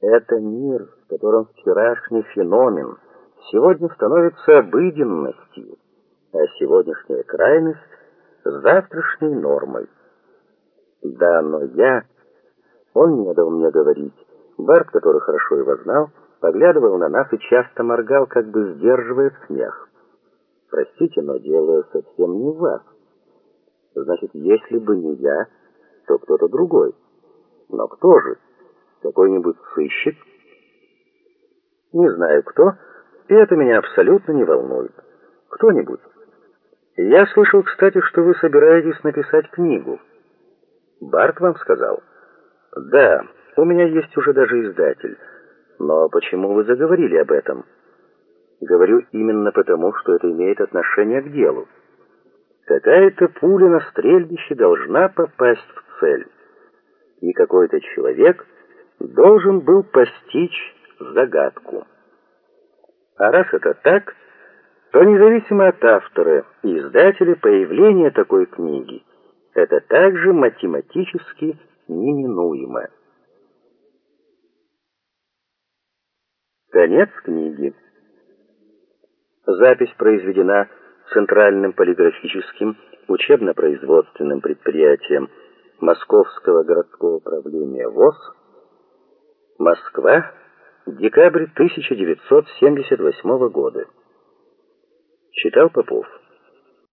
Это мир, в котором вчерашний феномен сегодня становится обыденностью, а сегодняшняя крайность завтрашней нормой. Да, но я... Он не дал мне говорить. Барт, который хорошо его знал, поглядывал на нас и часто моргал, как бы сдерживая смех. Простите, но дело совсем не в вас. Значит, если бы не я, то кто-то другой. Но кто же? Какой-нибудь сыщик? Не знаю кто, и это меня абсолютно не волнует. Кто-нибудь. Я слышал, кстати, что вы собираетесь написать книгу. Барт вам сказал? Да, у меня есть уже даже издатель. Но почему вы заговорили об этом? Говорю именно потому, что это имеет отношение к делу. Какая-то пуля на стрельбище должна попасть в цель. И какой-то человек должен был постичь загадку. А раз это так, то независимо от автора и издателя появление такой книги это также математически неминуемо. Конец книги. Запись произведена Центральным полиграфическим учебно-производственным предприятием Московского городского управления ВОЗ. Москва, декабрь 1978 года. Читал Попов.